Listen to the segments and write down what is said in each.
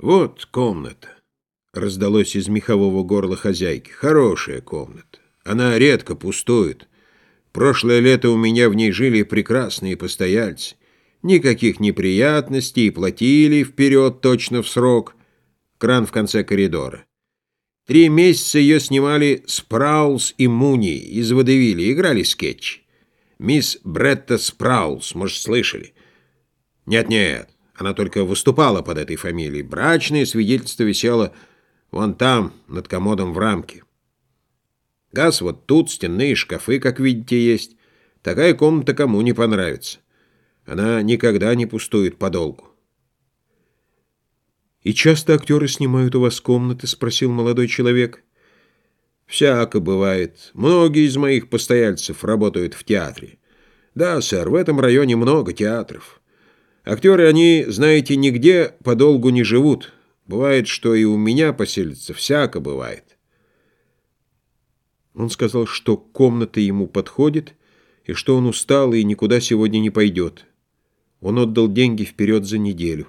«Вот комната», — раздалось из мехового горла хозяйки. «Хорошая комната. Она редко пустует. Прошлое лето у меня в ней жили прекрасные постояльцы. Никаких неприятностей, платили вперед точно в срок. Кран в конце коридора. Три месяца ее снимали Спраулс и Муни из Водевили, играли скетч. Мисс Бретта Спраулс, может, слышали? Нет-нет, она только выступала под этой фамилией. Брачное свидетельство висело вон там, над комодом в рамке. Газ вот тут, стенные шкафы, как видите, есть. Такая комната кому не понравится. Она никогда не пустует подолгу. «И часто актеры снимают у вас комнаты?» — спросил молодой человек. «Всяко бывает. Многие из моих постояльцев работают в театре. Да, сэр, в этом районе много театров». Актеры, они, знаете, нигде подолгу не живут. Бывает, что и у меня поселится, всяко бывает. Он сказал, что комната ему подходит, и что он устал и никуда сегодня не пойдет. Он отдал деньги вперед за неделю.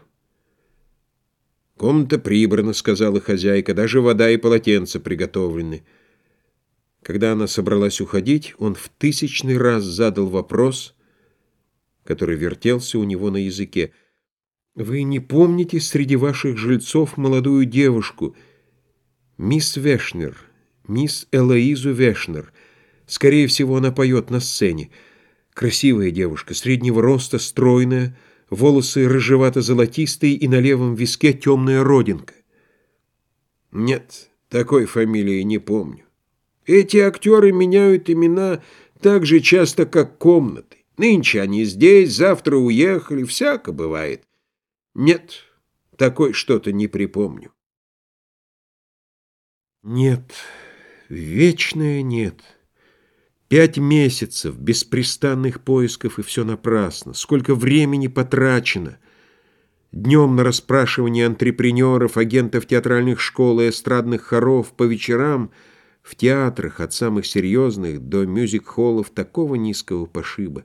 «Комната прибрана», — сказала хозяйка, — «даже вода и полотенца приготовлены». Когда она собралась уходить, он в тысячный раз задал вопрос — который вертелся у него на языке. «Вы не помните среди ваших жильцов молодую девушку, мисс Вешнер, мисс Элоизу Вешнер? Скорее всего, она поет на сцене. Красивая девушка, среднего роста, стройная, волосы рыжевато-золотистые и на левом виске темная родинка». «Нет, такой фамилии не помню. Эти актеры меняют имена так же часто, как комнаты. Нынче они здесь, завтра уехали, всяко бывает. Нет, такой что-то не припомню. Нет, вечное нет. Пять месяцев беспрестанных поисков, и все напрасно. Сколько времени потрачено. Днем на расспрашивание антрепренеров, агентов театральных школ и эстрадных хоров, по вечерам в театрах от самых серьезных до мюзик-холлов такого низкого пошиба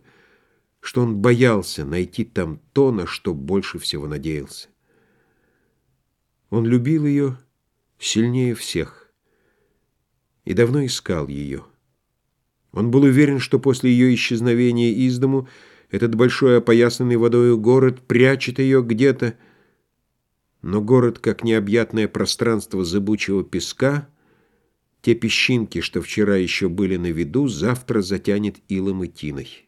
что он боялся найти там то, на что больше всего надеялся. Он любил ее сильнее всех и давно искал ее. Он был уверен, что после ее исчезновения из дому этот большой опоясанный водою город прячет ее где-то, но город, как необъятное пространство зыбучего песка, те песчинки, что вчера еще были на виду, завтра затянет илом и тиной.